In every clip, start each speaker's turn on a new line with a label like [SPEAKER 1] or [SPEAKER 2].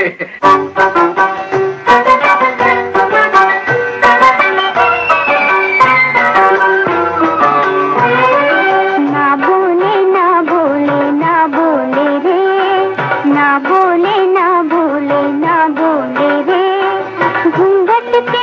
[SPEAKER 1] बोले ना बोले ना बोले रे। घूंघट के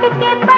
[SPEAKER 1] Terima kasih.